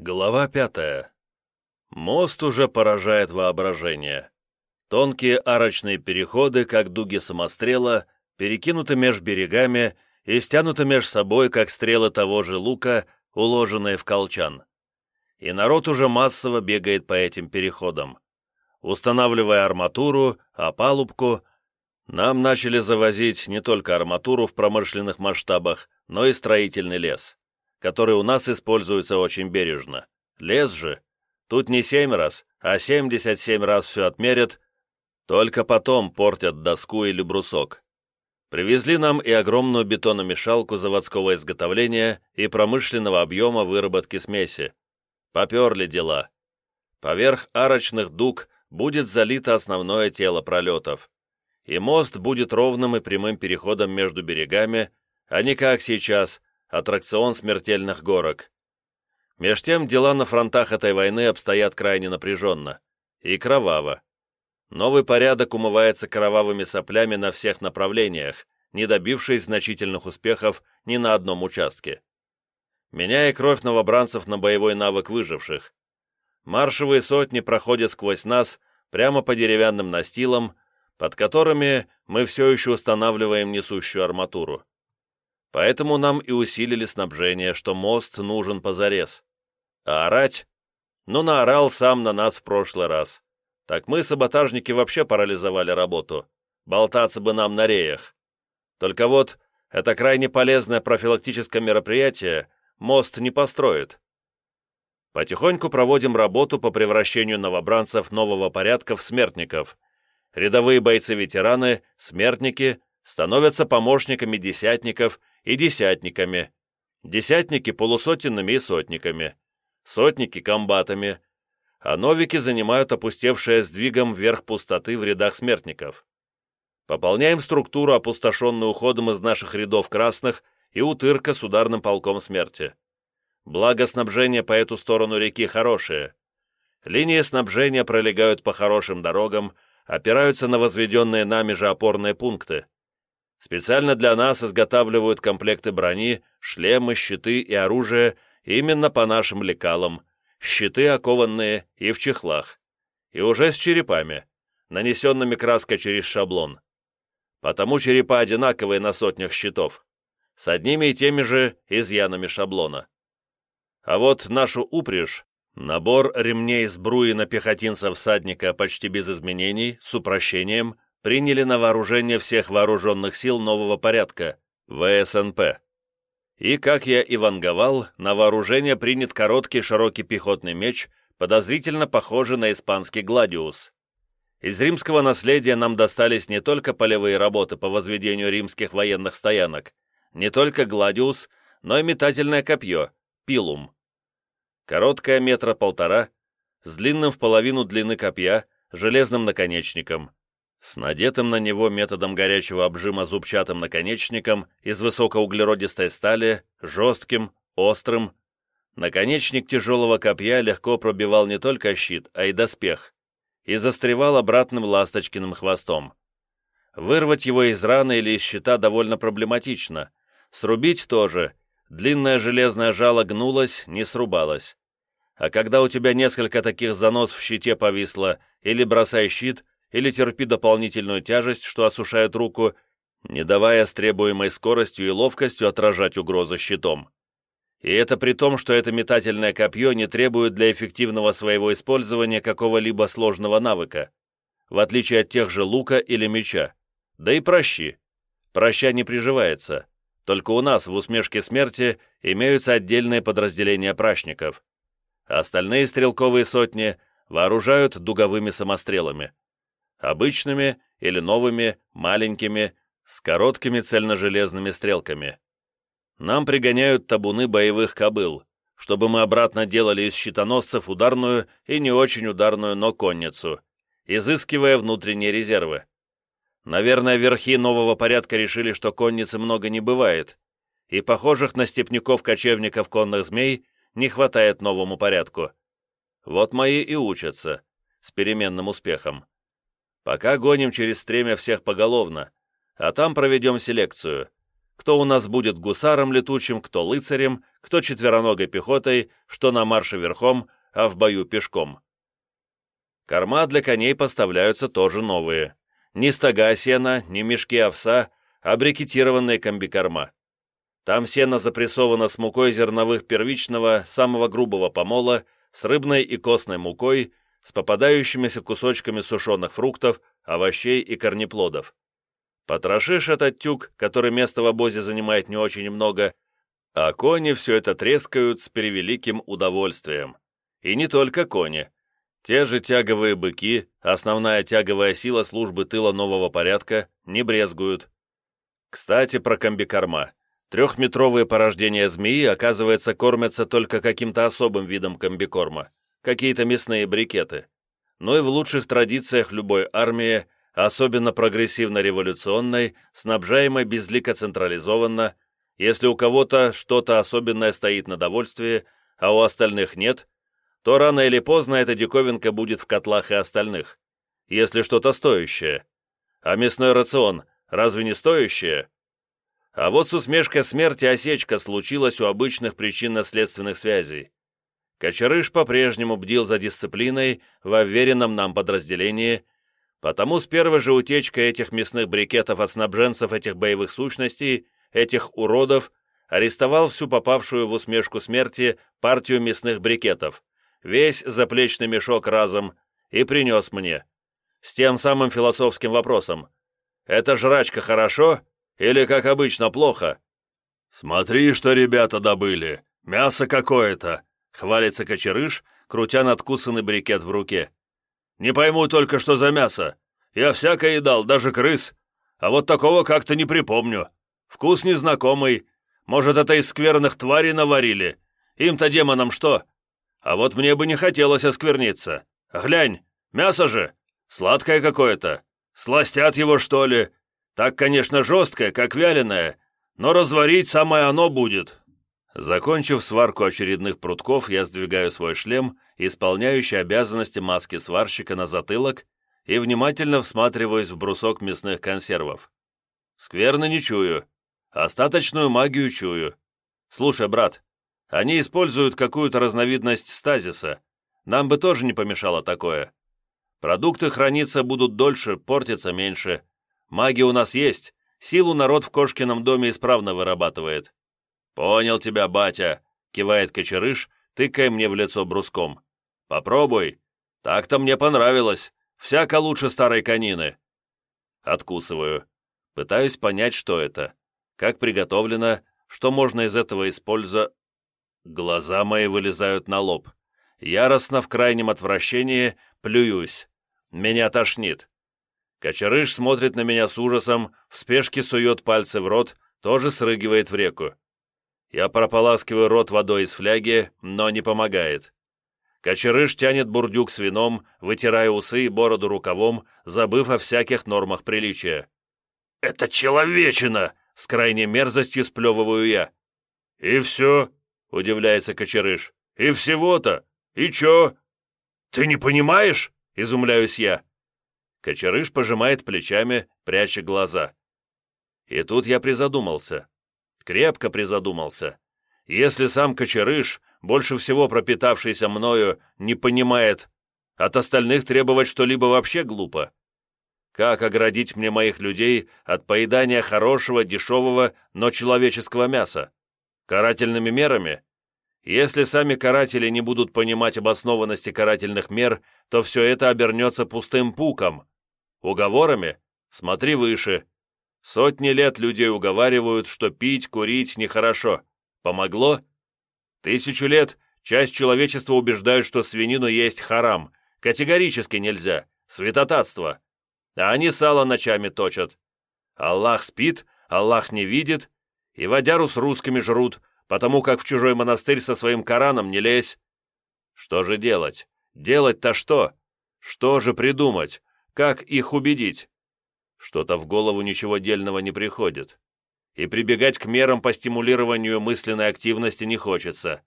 Глава пятая. Мост уже поражает воображение. Тонкие арочные переходы, как дуги самострела, перекинуты меж берегами и стянуты меж собой, как стрелы того же лука, уложенные в колчан. И народ уже массово бегает по этим переходам. Устанавливая арматуру, опалубку, нам начали завозить не только арматуру в промышленных масштабах, но и строительный лес который у нас используется очень бережно. Лес же. Тут не семь раз, а семьдесят семь раз все отмерят, только потом портят доску или брусок. Привезли нам и огромную бетономешалку заводского изготовления и промышленного объема выработки смеси. Поперли дела. Поверх арочных дуг будет залито основное тело пролетов. И мост будет ровным и прямым переходом между берегами, а не как сейчас, аттракцион смертельных горок. Меж тем дела на фронтах этой войны обстоят крайне напряженно и кроваво. Новый порядок умывается кровавыми соплями на всех направлениях, не добившись значительных успехов ни на одном участке. Меняя кровь новобранцев на боевой навык выживших. Маршевые сотни проходят сквозь нас прямо по деревянным настилам, под которыми мы все еще устанавливаем несущую арматуру. Поэтому нам и усилили снабжение, что мост нужен позарез. А орать? Ну, наорал сам на нас в прошлый раз. Так мы, саботажники, вообще парализовали работу. Болтаться бы нам на реях. Только вот, это крайне полезное профилактическое мероприятие мост не построит. Потихоньку проводим работу по превращению новобранцев нового порядка в смертников. Рядовые бойцы-ветераны, смертники, становятся помощниками десятников и десятниками, десятники полусотенными и сотниками, сотники комбатами, а новики занимают опустевшее сдвигом вверх пустоты в рядах смертников. Пополняем структуру, опустошенную уходом из наших рядов красных и утырка с ударным полком смерти. Благо снабжение по эту сторону реки хорошее. Линии снабжения пролегают по хорошим дорогам, опираются на возведенные нами же опорные пункты. Специально для нас изготавливают комплекты брони, шлемы, щиты и оружие именно по нашим лекалам, щиты окованные и в чехлах, и уже с черепами, нанесенными краской через шаблон. Потому черепа одинаковые на сотнях щитов, с одними и теми же изъянами шаблона. А вот нашу упряжь, набор ремней сбруи на пехотинца-всадника почти без изменений, с упрощением – приняли на вооружение всех вооруженных сил нового порядка, ВСНП. И, как я и ванговал, на вооружение принят короткий широкий пехотный меч, подозрительно похожий на испанский «Гладиус». Из римского наследия нам достались не только полевые работы по возведению римских военных стоянок, не только «Гладиус», но и метательное копье, «Пилум». Короткое метра полтора, с длинным в половину длины копья, железным наконечником, с надетым на него методом горячего обжима зубчатым наконечником из высокоуглеродистой стали, жестким, острым. Наконечник тяжелого копья легко пробивал не только щит, а и доспех, и застревал обратным ласточкиным хвостом. Вырвать его из раны или из щита довольно проблематично. Срубить тоже. Длинное железное жало гнулось, не срубалось. А когда у тебя несколько таких занос в щите повисло, или бросай щит, или терпи дополнительную тяжесть, что осушает руку, не давая с требуемой скоростью и ловкостью отражать угрозы щитом. И это при том, что это метательное копье не требует для эффективного своего использования какого-либо сложного навыка, в отличие от тех же лука или меча. Да и прощи. Проща не приживается. Только у нас в усмешке смерти имеются отдельные подразделения прачников. Остальные стрелковые сотни вооружают дуговыми самострелами обычными или новыми, маленькими, с короткими цельножелезными стрелками. Нам пригоняют табуны боевых кобыл, чтобы мы обратно делали из щитоносцев ударную и не очень ударную, но конницу, изыскивая внутренние резервы. Наверное, верхи нового порядка решили, что конницы много не бывает, и похожих на степняков-кочевников конных змей не хватает новому порядку. Вот мои и учатся, с переменным успехом. Пока гоним через стремя всех поголовно, а там проведем селекцию. кто у нас будет гусаром летучим, кто лыцарем, кто четвероногой пехотой, что на марше верхом, а в бою пешком. Корма для коней поставляются тоже новые. Ни стога сена, ни мешки овса, а брикетированные комбикорма. Там сено запрессовано с мукой зерновых первичного, самого грубого помола, с рыбной и костной мукой, с попадающимися кусочками сушеных фруктов, овощей и корнеплодов. Потрошишь этот тюк, который места в обозе занимает не очень много, а кони все это трескают с превеликим удовольствием. И не только кони. Те же тяговые быки, основная тяговая сила службы тыла нового порядка, не брезгуют. Кстати, про комбикорма. Трехметровые порождения змеи, оказывается, кормятся только каким-то особым видом комбикорма, какие-то мясные брикеты. Но и в лучших традициях любой армии, особенно прогрессивно-революционной, снабжаемой безлико централизованно, если у кого-то что-то особенное стоит на довольствии, а у остальных нет, то рано или поздно эта диковинка будет в котлах и остальных, если что-то стоящее. А мясной рацион разве не стоящее? А вот с усмешкой смерти осечка случилась у обычных причинно-следственных связей. Кочерыш по-прежнему бдил за дисциплиной в уверенном нам подразделении, потому с первой же утечкой этих мясных брикетов от снабженцев этих боевых сущностей, этих уродов, арестовал всю попавшую в усмешку смерти партию мясных брикетов, весь заплечный мешок разом, и принес мне. С тем самым философским вопросом. «Это жрачка хорошо или, как обычно, плохо?» «Смотри, что ребята добыли! Мясо какое-то!» — хвалится кочерыш, крутя надкусанный брикет в руке. «Не пойму только, что за мясо. Я всякое едал, даже крыс. А вот такого как-то не припомню. Вкус незнакомый. Может, это из скверных тварей наварили? Им-то демонам что? А вот мне бы не хотелось оскверниться. Глянь, мясо же. Сладкое какое-то. Сластят его, что ли? Так, конечно, жесткое, как вяленое, но разварить самое оно будет». Закончив сварку очередных прутков, я сдвигаю свой шлем, исполняющий обязанности маски сварщика на затылок, и внимательно всматриваюсь в брусок мясных консервов. Скверно не чую. Остаточную магию чую. Слушай, брат, они используют какую-то разновидность стазиса. Нам бы тоже не помешало такое. Продукты храниться будут дольше, портиться меньше. Маги у нас есть, силу народ в Кошкином доме исправно вырабатывает». «Понял тебя, батя», — кивает кочерыш, тыкая мне в лицо бруском. «Попробуй. Так-то мне понравилось. Всяко лучше старой конины». Откусываю. Пытаюсь понять, что это. Как приготовлено, что можно из этого использовать. Глаза мои вылезают на лоб. Яростно, в крайнем отвращении, плююсь. Меня тошнит. Кочерыш смотрит на меня с ужасом, в спешке сует пальцы в рот, тоже срыгивает в реку. Я прополаскиваю рот водой из фляги, но не помогает. Кочерыш тянет бурдюк с вином, вытирая усы и бороду рукавом, забыв о всяких нормах приличия. «Это человечина!» — с крайней мерзостью сплевываю я. «И все?» — удивляется Кочерыш. «И всего-то? И чё?» «Ты не понимаешь?» — изумляюсь я. Кочерыш пожимает плечами, пряча глаза. И тут я призадумался. Крепко призадумался. Если сам Кочерыш, больше всего пропитавшийся мною, не понимает, от остальных требовать что-либо вообще глупо. Как оградить мне моих людей от поедания хорошего, дешевого, но человеческого мяса? Карательными мерами? Если сами каратели не будут понимать обоснованности карательных мер, то все это обернется пустым пуком. Уговорами? Смотри выше. Сотни лет людей уговаривают, что пить, курить нехорошо. Помогло? Тысячу лет часть человечества убеждают, что свинину есть харам. Категорически нельзя. Святотатство. А они сало ночами точат. Аллах спит, Аллах не видит, и водяру с русскими жрут, потому как в чужой монастырь со своим Кораном не лезь. Что же делать? Делать-то что? Что же придумать? Как их убедить? Что-то в голову ничего дельного не приходит. И прибегать к мерам по стимулированию мысленной активности не хочется.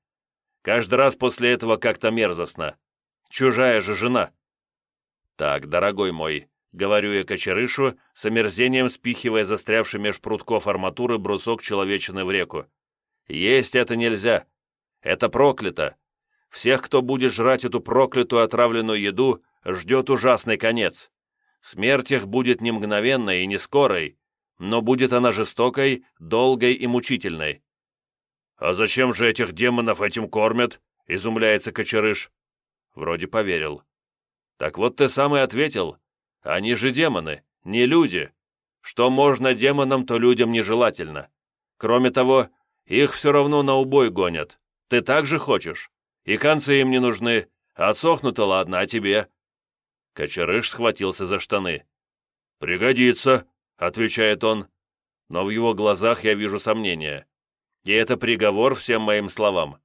Каждый раз после этого как-то мерзостно. Чужая же жена. Так, дорогой мой, — говорю я кочерышу, с омерзением спихивая застрявший меж прутков арматуры брусок человечины в реку. «Есть это нельзя. Это проклято. Всех, кто будет жрать эту проклятую отравленную еду, ждет ужасный конец. Смерть их будет не мгновенной и не скорой, но будет она жестокой, долгой и мучительной». «А зачем же этих демонов этим кормят?» — изумляется кочерыш. Вроде поверил. «Так вот ты сам и ответил. Они же демоны, не люди. Что можно демонам, то людям нежелательно. Кроме того, их все равно на убой гонят. Ты так же хочешь? И концы им не нужны. Отсохнуто ладно, а тебе?» Кочерыш схватился за штаны. «Пригодится», — отвечает он. Но в его глазах я вижу сомнения. И это приговор всем моим словам.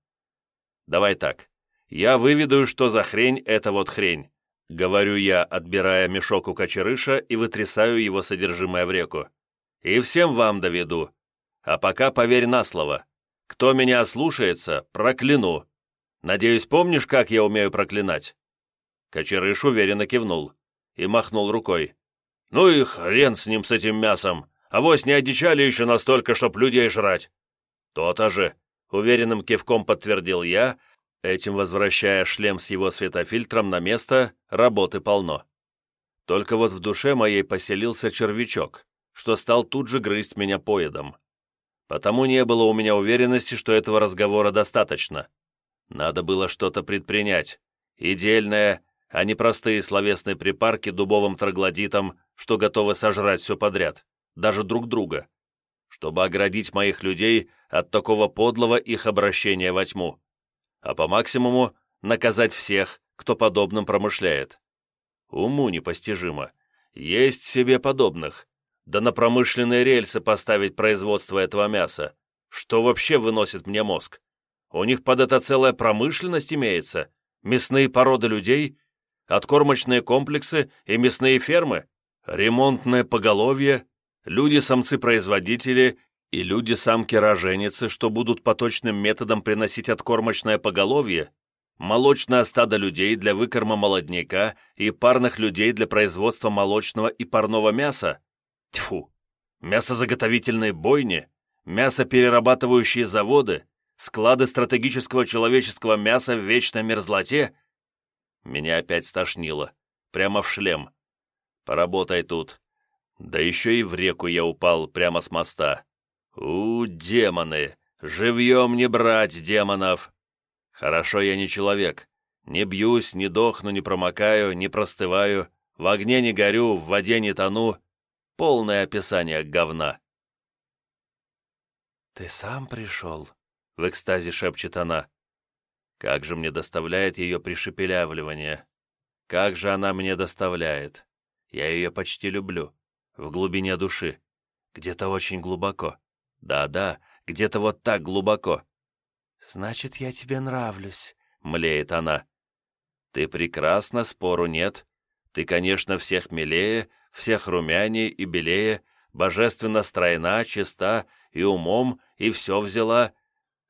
Давай так. Я выведу, что за хрень это вот хрень. Говорю я, отбирая мешок у кочерыша и вытрясаю его содержимое в реку. И всем вам доведу. А пока поверь на слово. Кто меня ослушается, прокляну. Надеюсь, помнишь, как я умею проклинать?» Кочерыш уверенно кивнул и махнул рукой. «Ну и хрен с ним, с этим мясом! Авось не одичали еще настолько, чтоб людей жрать!» «То-то же!» — уверенным кивком подтвердил я этим возвращая шлем с его светофильтром на место, работы полно. Только вот в душе моей поселился червячок, что стал тут же грызть меня поедом. Потому не было у меня уверенности, что этого разговора достаточно. Надо было что-то предпринять, идеальное, а не простые словесные припарки дубовым троглодитом, что готовы сожрать все подряд, даже друг друга, чтобы оградить моих людей от такого подлого их обращения во тьму а по максимуму наказать всех, кто подобным промышляет. Уму непостижимо. Есть себе подобных. Да на промышленные рельсы поставить производство этого мяса. Что вообще выносит мне мозг? У них под это целая промышленность имеется? Мясные породы людей? Откормочные комплексы и мясные фермы? Ремонтное поголовье? Люди-самцы-производители и люди-самки-роженицы, что будут по точным методам приносить откормочное поголовье, молочное стадо людей для выкорма молодняка и парных людей для производства молочного и парного мяса. Тьфу! Мясозаготовительные бойни, мясоперерабатывающие заводы, склады стратегического человеческого мяса в вечной мерзлоте. Меня опять стошнило. Прямо в шлем. Поработай тут. Да еще и в реку я упал прямо с моста. «У, демоны! Живьем не брать демонов!» «Хорошо, я не человек. Не бьюсь, не дохну, не промокаю, не простываю, в огне не горю, в воде не тону. Полное описание говна». «Ты сам пришел?» — в экстазе шепчет она. «Как же мне доставляет ее пришепелявливание! Как же она мне доставляет! Я ее почти люблю, в глубине души, где-то очень глубоко. Да-да, где-то вот так глубоко. «Значит, я тебе нравлюсь», — млеет она. «Ты прекрасна, спору нет. Ты, конечно, всех милее, всех румяней и белее, божественно стройна, чиста и умом, и все взяла».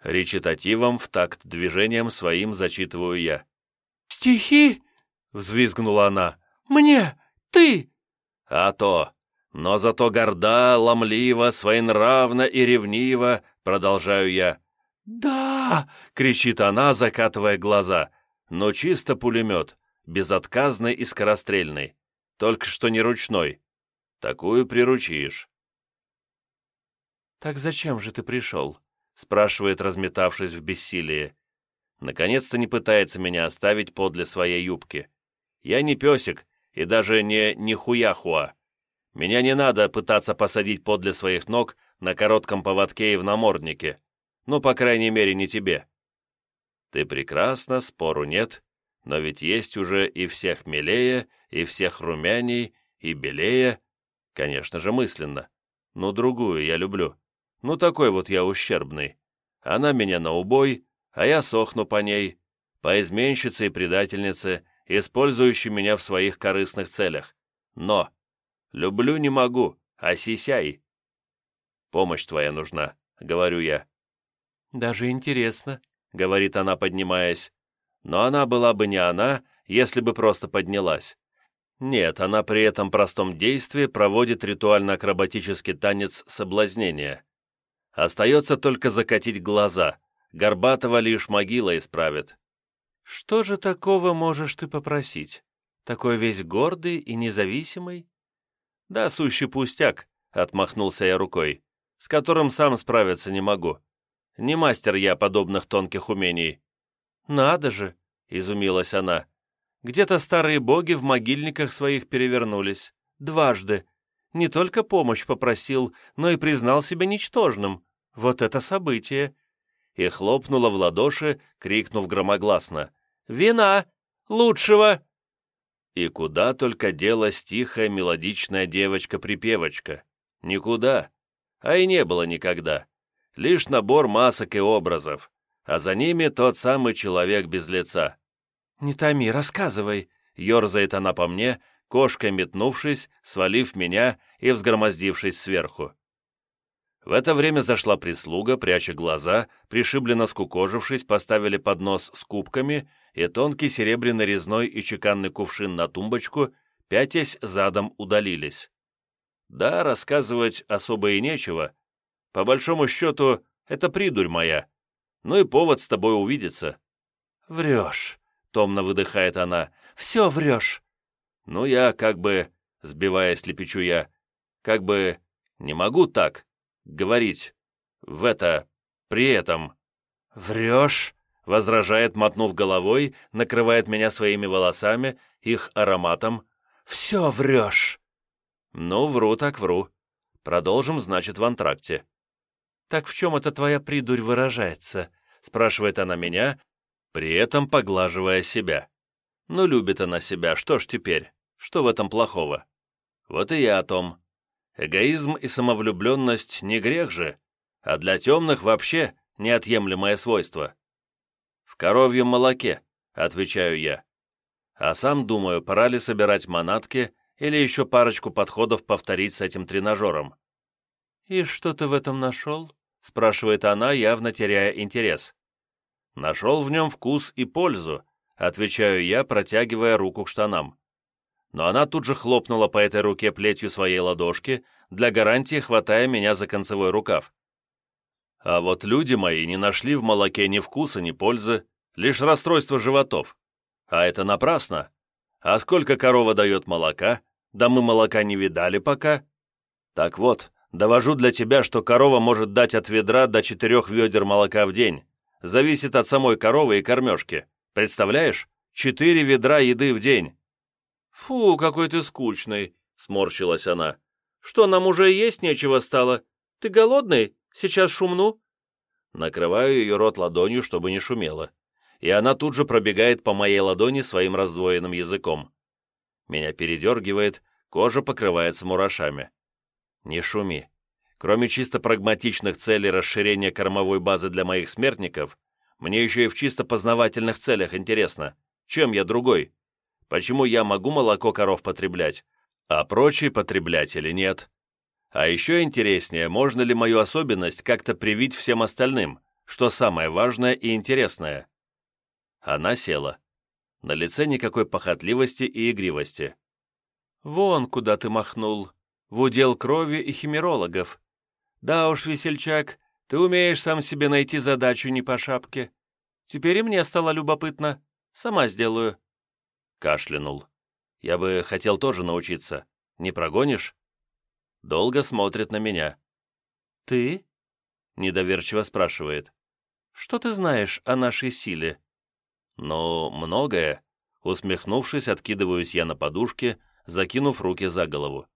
Речитативом в такт движением своим зачитываю я. «Стихи?» — взвизгнула она. «Мне? Ты?» «А то! но зато горда, ломлива, своенравна и ревнива, продолжаю я. «Да!» — кричит она, закатывая глаза. Но чисто пулемет, безотказный и скорострельный. Только что не ручной. Такую приручишь. «Так зачем же ты пришел?» — спрашивает, разметавшись в бессилии. Наконец-то не пытается меня оставить подле своей юбки. Я не песик и даже не нихуяхуа. Меня не надо пытаться посадить подле своих ног на коротком поводке и в наморднике. Ну, по крайней мере, не тебе. Ты прекрасна, спору нет, но ведь есть уже и всех милее, и всех румяней, и белее, конечно же, мысленно. Ну, другую я люблю. Ну, такой вот я ущербный. Она меня на убой, а я сохну по ней, по изменщице и предательнице, использующей меня в своих корыстных целях. Но Люблю не могу, а сисяй. Помощь твоя нужна, говорю я. Даже интересно, говорит она, поднимаясь. Но она была бы не она, если бы просто поднялась. Нет, она при этом простом действии проводит ритуально-акробатический танец соблазнения. Остается только закатить глаза. Горбатого лишь могила исправит. «Что же такого можешь ты попросить? Такой весь гордый и независимый?» «Да, сущий пустяк», — отмахнулся я рукой, «с которым сам справиться не могу. Не мастер я подобных тонких умений». «Надо же!» — изумилась она. Где-то старые боги в могильниках своих перевернулись. Дважды. Не только помощь попросил, но и признал себя ничтожным. Вот это событие!» И хлопнула в ладоши, крикнув громогласно. «Вина! Лучшего!» И куда только делась тихая мелодичная девочка-припевочка? Никуда. А и не было никогда. Лишь набор масок и образов. А за ними тот самый человек без лица. «Не томи, рассказывай!» Ёрзает она по мне, кошкой метнувшись, свалив меня и взгромоздившись сверху. В это время зашла прислуга, пряча глаза, пришибленно скукожившись, поставили поднос с кубками и тонкий серебряный резной и чеканный кувшин на тумбочку, пятясь задом удалились. Да, рассказывать особо и нечего. По большому счету, это придурь моя. Ну и повод с тобой увидеться. «Врешь», томно выдыхает она. «Все врешь!» «Ну, я как бы...» — сбиваясь, лепечу я. «Как бы... не могу так говорить. В это... при этом...» «Врешь!» — возражает, мотнув головой, накрывает меня своими волосами, их ароматом. «Все врешь!» «Ну, вру так вру. Продолжим, значит, в антракте». «Так в чем эта твоя придурь выражается?» — спрашивает она меня, при этом поглаживая себя. Ну, любит она себя, что ж теперь? Что в этом плохого? Вот и я о том. Эгоизм и самовлюбленность не грех же, а для темных вообще неотъемлемое свойство. В коровьем молоке, отвечаю я. А сам думаю, пора ли собирать манатки или еще парочку подходов повторить с этим тренажером. «И что ты в этом нашел?» спрашивает она, явно теряя интерес. Нашел в нем вкус и пользу, отвечаю я, протягивая руку к штанам. Но она тут же хлопнула по этой руке плетью своей ладошки, для гарантии хватая меня за концевой рукав. А вот люди мои не нашли в молоке ни вкуса, ни пользы, лишь расстройство животов. А это напрасно. А сколько корова дает молока? Да мы молока не видали пока. Так вот, довожу для тебя, что корова может дать от ведра до четырех ведер молока в день, зависит от самой коровы и кормежки. Представляешь? Четыре ведра еды в день». «Фу, какой ты скучный», — сморщилась она. «Что, нам уже есть нечего стало? Ты голодный? Сейчас шумну?» Накрываю ее рот ладонью, чтобы не шумело. И она тут же пробегает по моей ладони своим раздвоенным языком. Меня передергивает, кожа покрывается мурашами. «Не шуми. Кроме чисто прагматичных целей расширения кормовой базы для моих смертников, мне еще и в чисто познавательных целях интересно, чем я другой? Почему я могу молоко коров потреблять, а прочие потребляли нет? А еще интереснее, можно ли мою особенность как-то привить всем остальным, что самое важное и интересное? Она села. На лице никакой похотливости и игривости. «Вон куда ты махнул, в удел крови и химерологов. Да уж, весельчак, ты умеешь сам себе найти задачу не по шапке. Теперь и мне стало любопытно. Сама сделаю. Кашлянул. Я бы хотел тоже научиться. Не прогонишь? Долго смотрит на меня. Ты? Недоверчиво спрашивает. Что ты знаешь о нашей силе? Ну, многое. Усмехнувшись, откидываюсь я на подушке, закинув руки за голову.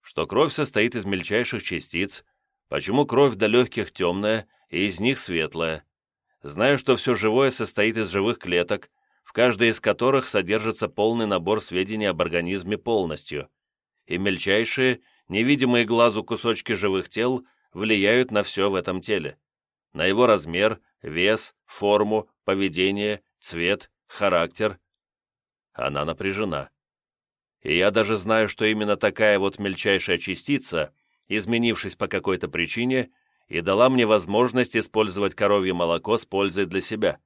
Что кровь состоит из мельчайших частиц, Почему кровь до легких темная, и из них светлая? Знаю, что все живое состоит из живых клеток, каждой из которых содержится полный набор сведений об организме полностью, и мельчайшие, невидимые глазу кусочки живых тел влияют на все в этом теле, на его размер, вес, форму, поведение, цвет, характер. Она напряжена. И я даже знаю, что именно такая вот мельчайшая частица – изменившись по какой-то причине, и дала мне возможность использовать коровье молоко с пользой для себя.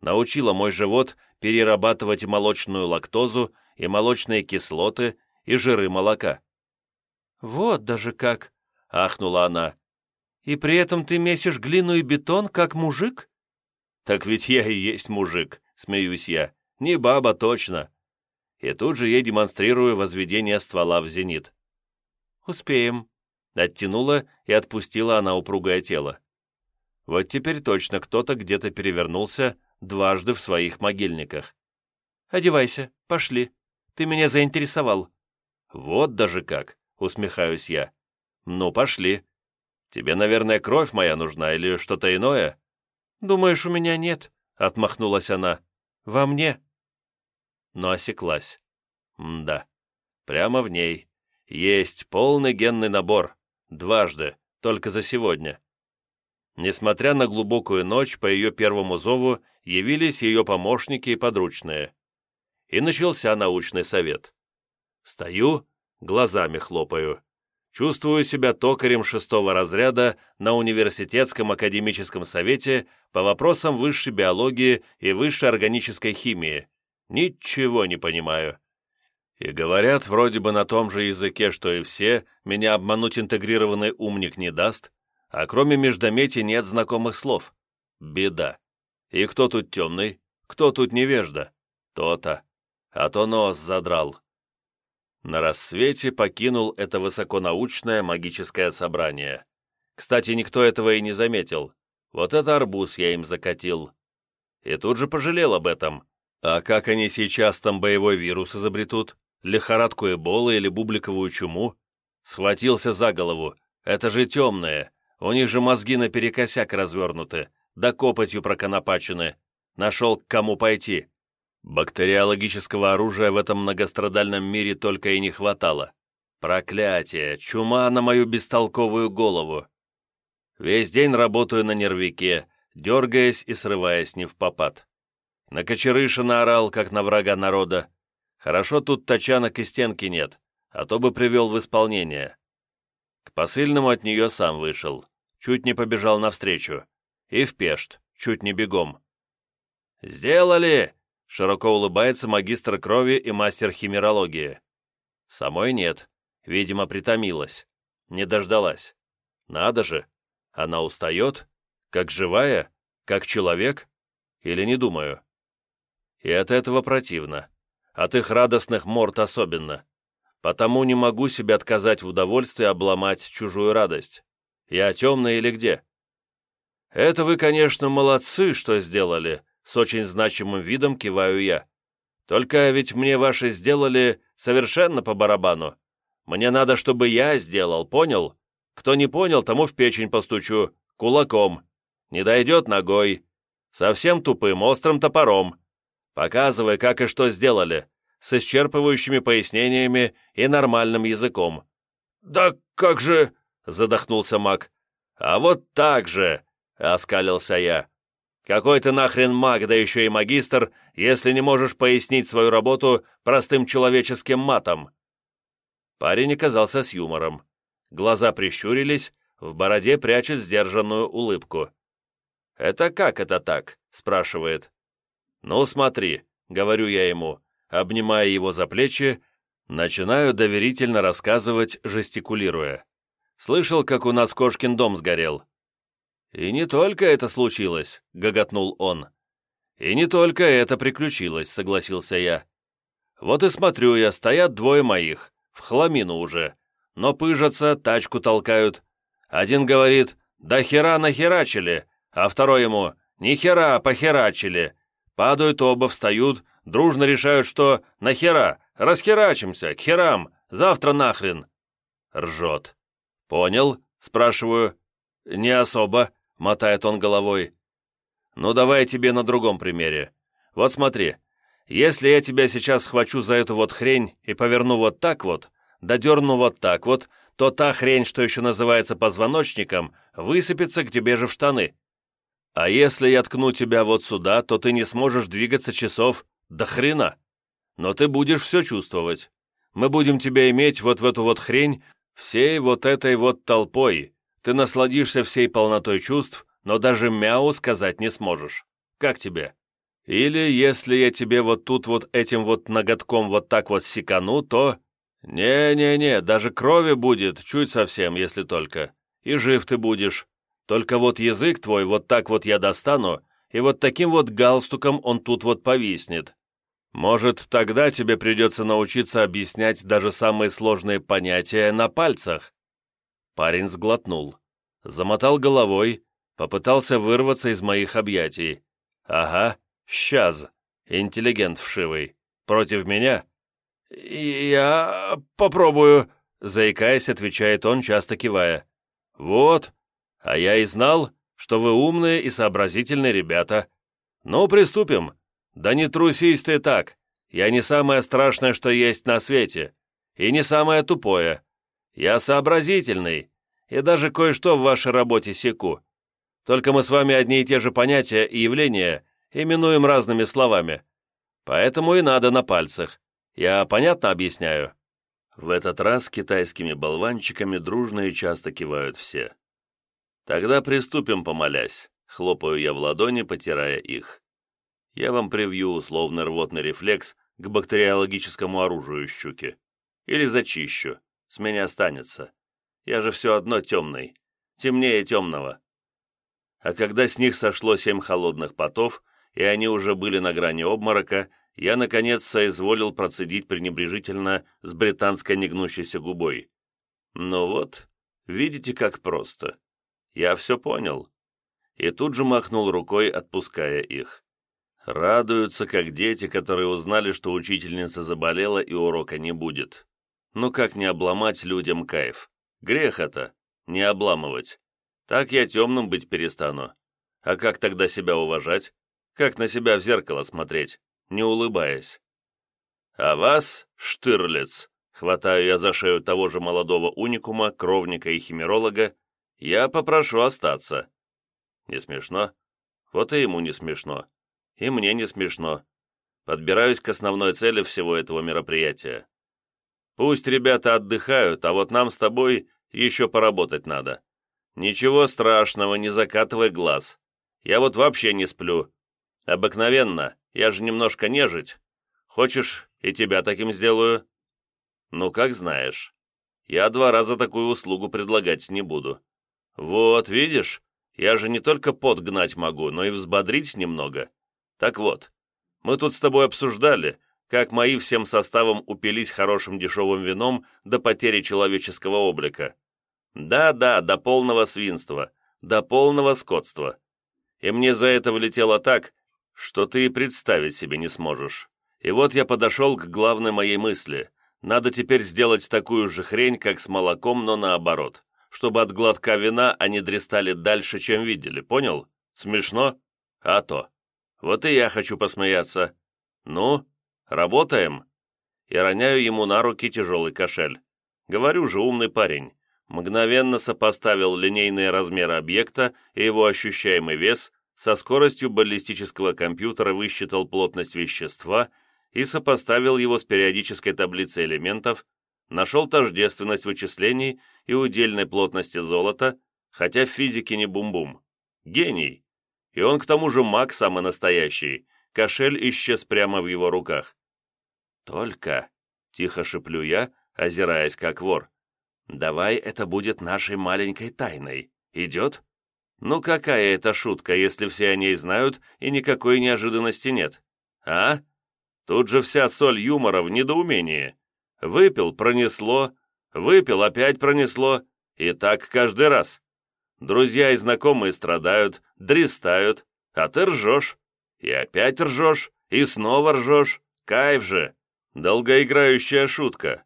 Научила мой живот перерабатывать молочную лактозу и молочные кислоты, и жиры молока. «Вот даже как!» — ахнула она. «И при этом ты месишь глину и бетон, как мужик?» «Так ведь я и есть мужик», — смеюсь я. «Не баба, точно». И тут же ей демонстрирую возведение ствола в зенит. «Успеем», — оттянула и отпустила она упругое тело. Вот теперь точно кто-то где-то перевернулся дважды в своих могильниках. «Одевайся, пошли. Ты меня заинтересовал». «Вот даже как», — усмехаюсь я. «Ну, пошли. Тебе, наверное, кровь моя нужна или что-то иное?» «Думаешь, у меня нет?» — отмахнулась она. «Во мне». Но осеклась. да, прямо в ней. Есть полный генный набор. Дважды, только за сегодня. Несмотря на глубокую ночь, по ее первому зову явились ее помощники и подручные. И начался научный совет. Стою, глазами хлопаю. Чувствую себя токарем шестого разряда на университетском академическом совете по вопросам высшей биологии и высшей органической химии. Ничего не понимаю. И говорят, вроде бы на том же языке, что и все, меня обмануть интегрированный умник не даст, а кроме междометий нет знакомых слов. Беда. И кто тут темный? Кто тут невежда? То-то. А то нос задрал. На рассвете покинул это высоконаучное магическое собрание. Кстати, никто этого и не заметил. Вот это арбуз я им закатил. И тут же пожалел об этом. А как они сейчас там боевой вирус изобретут? Лихорадку эболы или бубликовую чуму? Схватился за голову. Это же темные. У них же мозги наперекосяк развернуты, да копотью проконопачены. Нашел, к кому пойти. Бактериологического оружия в этом многострадальном мире только и не хватало. Проклятие, чума на мою бестолковую голову. Весь день работаю на нервике, дергаясь и срываясь не в попад. На Кочерышина орал, как на врага народа. Хорошо тут тачанок и стенки нет, а то бы привел в исполнение. К посыльному от нее сам вышел чуть не побежал навстречу. И в Пешт, чуть не бегом. «Сделали!» — широко улыбается магистр крови и мастер химерологии. Самой нет. Видимо, притомилась. Не дождалась. Надо же. Она устает? Как живая? Как человек? Или не думаю? И от этого противно. От их радостных морд особенно. Потому не могу себе отказать в удовольствии обломать чужую радость. Я темный или где?» «Это вы, конечно, молодцы, что сделали», — с очень значимым видом киваю я. «Только ведь мне ваши сделали совершенно по барабану. Мне надо, чтобы я сделал, понял? Кто не понял, тому в печень постучу, кулаком. Не дойдет ногой. Совсем тупым, острым топором. Показывай, как и что сделали, с исчерпывающими пояснениями и нормальным языком». «Да как же...» задохнулся маг. «А вот так же!» — оскалился я. «Какой ты нахрен маг, да еще и магистр, если не можешь пояснить свою работу простым человеческим матом?» Парень оказался с юмором. Глаза прищурились, в бороде прячет сдержанную улыбку. «Это как это так?» — спрашивает. «Ну, смотри», — говорю я ему, обнимая его за плечи, начинаю доверительно рассказывать, жестикулируя. Слышал, как у нас Кошкин дом сгорел». «И не только это случилось», — гоготнул он. «И не только это приключилось», — согласился я. «Вот и смотрю я, стоят двое моих, в хламину уже, но пыжатся, тачку толкают. Один говорит, да хера нахерачили, а второй ему, ни хера, похерачили. Падают оба, встают, дружно решают, что нахера, расхерачимся, к херам, завтра нахрен. Ржет. «Понял?» — спрашиваю. «Не особо», — мотает он головой. «Ну, давай тебе на другом примере. Вот смотри, если я тебя сейчас схвачу за эту вот хрень и поверну вот так вот, додерну вот так вот, то та хрень, что еще называется позвоночником, высыпется к тебе же в штаны. А если я ткну тебя вот сюда, то ты не сможешь двигаться часов до хрена. Но ты будешь все чувствовать. Мы будем тебя иметь вот в эту вот хрень, Всей вот этой вот толпой ты насладишься всей полнотой чувств, но даже мяу сказать не сможешь. Как тебе? Или если я тебе вот тут вот этим вот ноготком вот так вот секану, то... Не-не-не, даже крови будет, чуть совсем, если только. И жив ты будешь. Только вот язык твой вот так вот я достану, и вот таким вот галстуком он тут вот повиснет. Может, тогда тебе придется научиться объяснять даже самые сложные понятия на пальцах?» Парень сглотнул, замотал головой, попытался вырваться из моих объятий. «Ага, сейчас, интеллигент вшивый. Против меня?» «Я попробую», — заикаясь, отвечает он, часто кивая. «Вот, а я и знал, что вы умные и сообразительные ребята. Ну, приступим. «Да не трусись ты так! Я не самое страшное, что есть на свете, и не самое тупое. Я сообразительный, и даже кое-что в вашей работе секу. Только мы с вами одни и те же понятия и явления именуем разными словами. Поэтому и надо на пальцах. Я понятно объясняю?» В этот раз китайскими болванчиками дружно и часто кивают все. «Тогда приступим, помолясь», — хлопаю я в ладони, потирая их я вам привью условный рвотный рефлекс к бактериологическому оружию щуки. Или зачищу. С меня останется. Я же все одно темный. Темнее темного. А когда с них сошло семь холодных потов, и они уже были на грани обморока, я, наконец, соизволил процедить пренебрежительно с британской негнущейся губой. Ну вот, видите, как просто. Я все понял. И тут же махнул рукой, отпуская их. Радуются, как дети, которые узнали, что учительница заболела и урока не будет. Ну как не обломать людям кайф? Грех это, не обламывать. Так я темным быть перестану. А как тогда себя уважать? Как на себя в зеркало смотреть, не улыбаясь? А вас, Штырлиц, хватаю я за шею того же молодого уникума, кровника и химеролога, я попрошу остаться. Не смешно? Вот и ему не смешно и мне не смешно. Подбираюсь к основной цели всего этого мероприятия. Пусть ребята отдыхают, а вот нам с тобой еще поработать надо. Ничего страшного, не закатывай глаз. Я вот вообще не сплю. Обыкновенно, я же немножко нежить. Хочешь, и тебя таким сделаю? Ну, как знаешь. Я два раза такую услугу предлагать не буду. Вот, видишь, я же не только пот гнать могу, но и взбодрить немного. Так вот, мы тут с тобой обсуждали, как мои всем составом упились хорошим дешевым вином до потери человеческого облика. Да-да, до полного свинства, до полного скотства. И мне за это влетело так, что ты и представить себе не сможешь. И вот я подошел к главной моей мысли. Надо теперь сделать такую же хрень, как с молоком, но наоборот, чтобы от глотка вина они дристали дальше, чем видели, понял? Смешно? А то. Вот и я хочу посмеяться. Ну, работаем?» И роняю ему на руки тяжелый кошель. Говорю же, умный парень. Мгновенно сопоставил линейные размеры объекта и его ощущаемый вес, со скоростью баллистического компьютера высчитал плотность вещества и сопоставил его с периодической таблицей элементов, нашел тождественность вычислений и удельной плотности золота, хотя в физике не бум-бум. Гений! И он к тому же маг самый настоящий. Кошель исчез прямо в его руках. «Только», — тихо шеплю я, озираясь как вор, «давай это будет нашей маленькой тайной. Идет?» «Ну какая это шутка, если все о ней знают и никакой неожиданности нет? А? Тут же вся соль юмора в недоумении. Выпил, пронесло, выпил, опять пронесло, и так каждый раз. Друзья и знакомые страдают, дристают, а ты ржешь. И опять ржешь, и снова ржешь. Кайф же. Долгоиграющая шутка.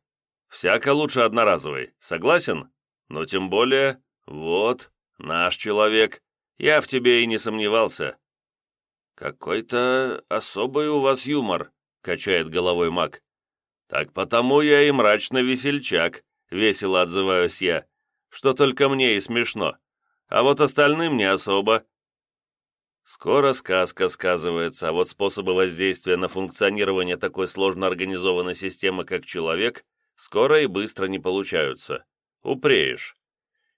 Всяко лучше одноразовой. Согласен? Но тем более, вот, наш человек. Я в тебе и не сомневался. Какой-то особый у вас юмор, качает головой маг. Так потому я и мрачно весельчак, весело отзываюсь я, что только мне и смешно а вот остальным не особо. Скоро сказка сказывается, а вот способы воздействия на функционирование такой сложно организованной системы, как человек, скоро и быстро не получаются. Упреешь.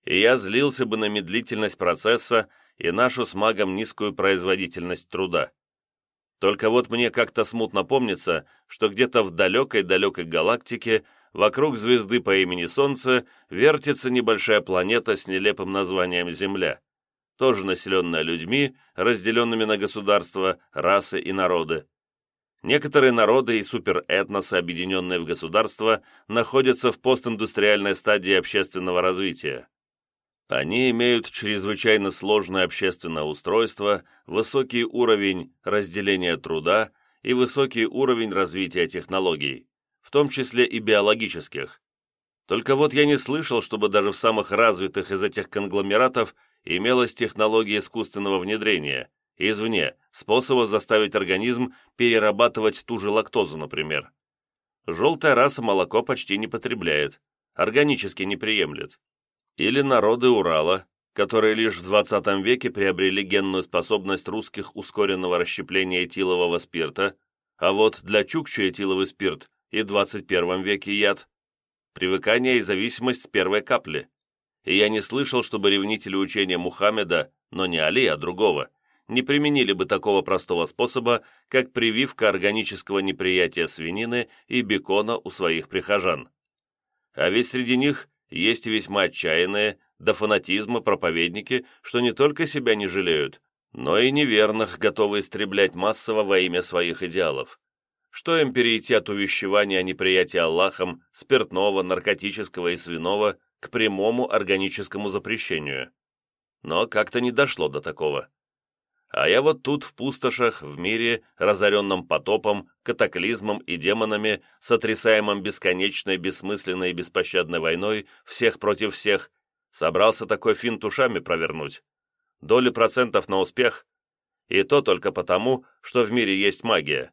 И я злился бы на медлительность процесса и нашу с магом низкую производительность труда. Только вот мне как-то смутно помнится, что где-то в далекой-далекой галактике вокруг звезды по имени Солнце вертится небольшая планета с нелепым названием Земля, тоже населенная людьми, разделенными на государства, расы и народы. Некоторые народы и суперэтносы, объединенные в государства, находятся в постиндустриальной стадии общественного развития. Они имеют чрезвычайно сложное общественное устройство, высокий уровень разделения труда и высокий уровень развития технологий, в том числе и биологических. Только вот я не слышал, чтобы даже в самых развитых из этих конгломератов имелась технология искусственного внедрения, извне, способа заставить организм перерабатывать ту же лактозу, например. Желтая раса молоко почти не потребляет, органически не приемлет. Или народы Урала, которые лишь в 20 веке приобрели генную способность русских ускоренного расщепления этилового спирта, а вот для чукчи этиловый спирт и в 21 веке яд. Привыкание и зависимость с первой капли. И я не слышал, чтобы ревнители учения Мухаммеда, но не Али, а другого, не применили бы такого простого способа, как прививка органического неприятия свинины и бекона у своих прихожан. А ведь среди них есть весьма отчаянные, до фанатизма проповедники, что не только себя не жалеют, но и неверных готовы истреблять массово во имя своих идеалов. Что им перейти от увещевания о неприятии Аллахом, спиртного, наркотического и свиного к прямому органическому запрещению? Но как-то не дошло до такого. А я вот тут в пустошах, в мире, разоренном потопом, катаклизмом и демонами, сотрясаемым бесконечной, бессмысленной и беспощадной войной, всех против всех, собрался такой финт ушами провернуть. Доли процентов на успех. И то только потому, что в мире есть магия.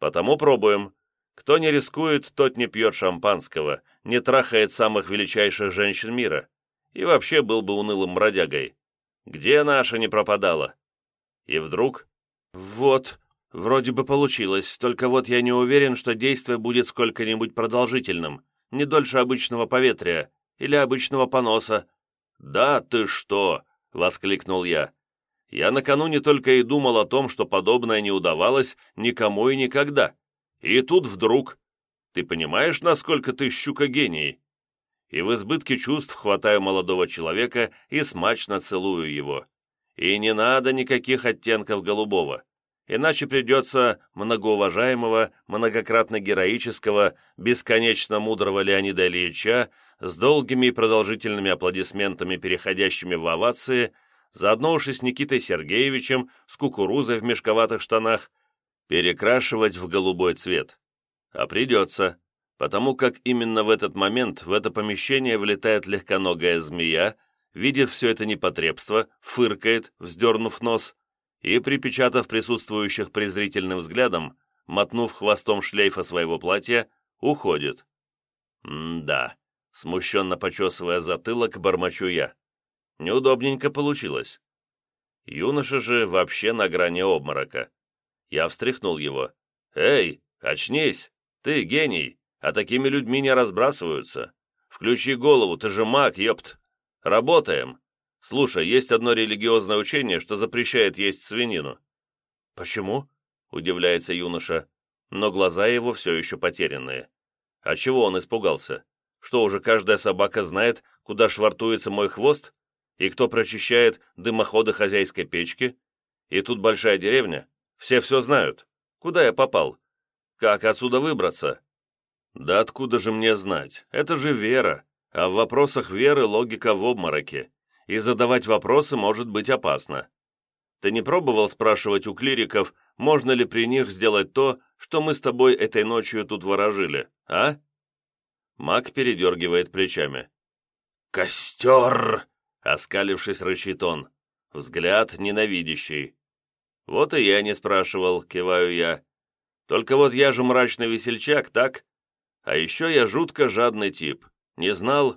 Потому пробуем. Кто не рискует, тот не пьет шампанского, не трахает самых величайших женщин мира. И вообще был бы унылым бродягой. Где наша не пропадала? И вдруг... Вот, вроде бы получилось, только вот я не уверен, что действие будет сколько-нибудь продолжительным, не дольше обычного поветрия или обычного поноса. «Да ты что!» — воскликнул я. «Я накануне только и думал о том, что подобное не удавалось никому и никогда. И тут вдруг... Ты понимаешь, насколько ты щука гений?» И в избытке чувств хватаю молодого человека и смачно целую его. И не надо никаких оттенков голубого, иначе придется многоуважаемого, многократно героического, бесконечно мудрого Леонида Ильича с долгими и продолжительными аплодисментами, переходящими в овации, заодно уж и с Никитой Сергеевичем с кукурузой в мешковатых штанах, перекрашивать в голубой цвет. А придется, потому как именно в этот момент в это помещение влетает легконогая змея, видит все это непотребство, фыркает, вздернув нос, и, припечатав присутствующих презрительным взглядом, мотнув хвостом шлейфа своего платья, уходит. «М-да», — смущенно почесывая затылок, бормочу я. Неудобненько получилось. Юноша же вообще на грани обморока. Я встряхнул его. «Эй, очнись! Ты гений, а такими людьми не разбрасываются. Включи голову, ты же маг, ёпт!» Работаем. Слушай, есть одно религиозное учение, что запрещает есть свинину». «Почему?» — удивляется юноша, но глаза его все еще потерянные. А чего он испугался? Что, уже каждая собака знает, куда швартуется мой хвост? И кто прочищает дымоходы хозяйской печки? И тут большая деревня. Все все знают. Куда я попал? Как отсюда выбраться? Да откуда же мне знать? Это же вера. А в вопросах веры логика в обмороке, и задавать вопросы может быть опасно. Ты не пробовал спрашивать у клириков, можно ли при них сделать то, что мы с тобой этой ночью тут ворожили, а?» Маг передергивает плечами. «Костер!» — оскалившись, рычит он. Взгляд ненавидящий. «Вот и я не спрашивал», — киваю я. «Только вот я же мрачный весельчак, так? А еще я жутко жадный тип. Не знал?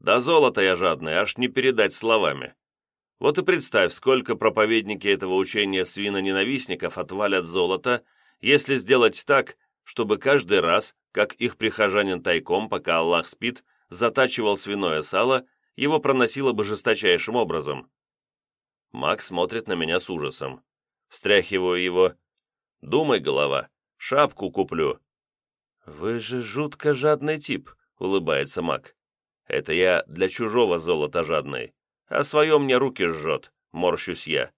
Да золото я жадный, аж не передать словами. Вот и представь, сколько проповедники этого учения свиноненавистников отвалят золото, если сделать так, чтобы каждый раз, как их прихожанин тайком, пока Аллах спит, затачивал свиное сало, его проносило бы жесточайшим образом. Макс смотрит на меня с ужасом. Встряхиваю его. Думай, голова, шапку куплю». «Вы же жутко жадный тип», — улыбается маг. «Это я для чужого золота жадный, а свое мне руки жжет», — морщусь я.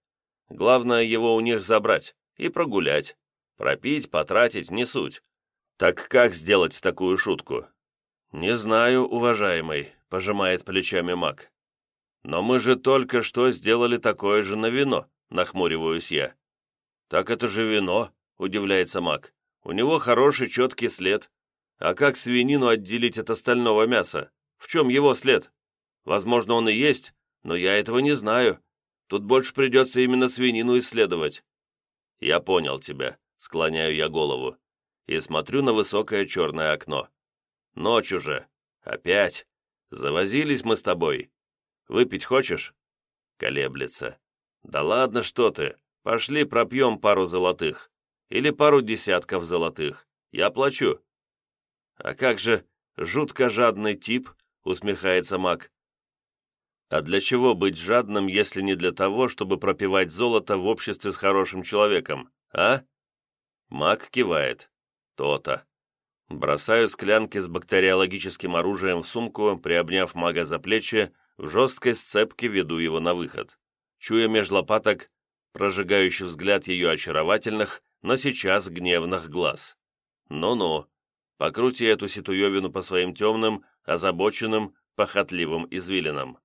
«Главное его у них забрать и прогулять. Пропить, потратить — не суть. Так как сделать такую шутку?» «Не знаю, уважаемый», — пожимает плечами маг. «Но мы же только что сделали такое же на вино», — нахмуриваюсь я. «Так это же вино», — удивляется маг. «У него хороший четкий след. А как свинину отделить от остального мяса? В чем его след? Возможно, он и есть, но я этого не знаю. Тут больше придется именно свинину исследовать». «Я понял тебя», — склоняю я голову и смотрю на высокое черное окно. Ночь уже. Опять. Завозились мы с тобой. Выпить хочешь?» Колеблется. «Да ладно, что ты. Пошли пропьем пару золотых. Или пару десятков золотых. Я плачу». «А как же жутко жадный тип?» усмехается маг. «А для чего быть жадным, если не для того, чтобы пропивать золото в обществе с хорошим человеком, а?» Маг кивает. «То-то. Бросаю склянки с бактериологическим оружием в сумку, приобняв мага за плечи, в жесткой сцепке веду его на выход. Чуя меж лопаток прожигающий взгляд ее очаровательных, но сейчас гневных глаз. Ну-ну, покрути эту ситуевину по своим темным, озабоченным, похотливым извилинам.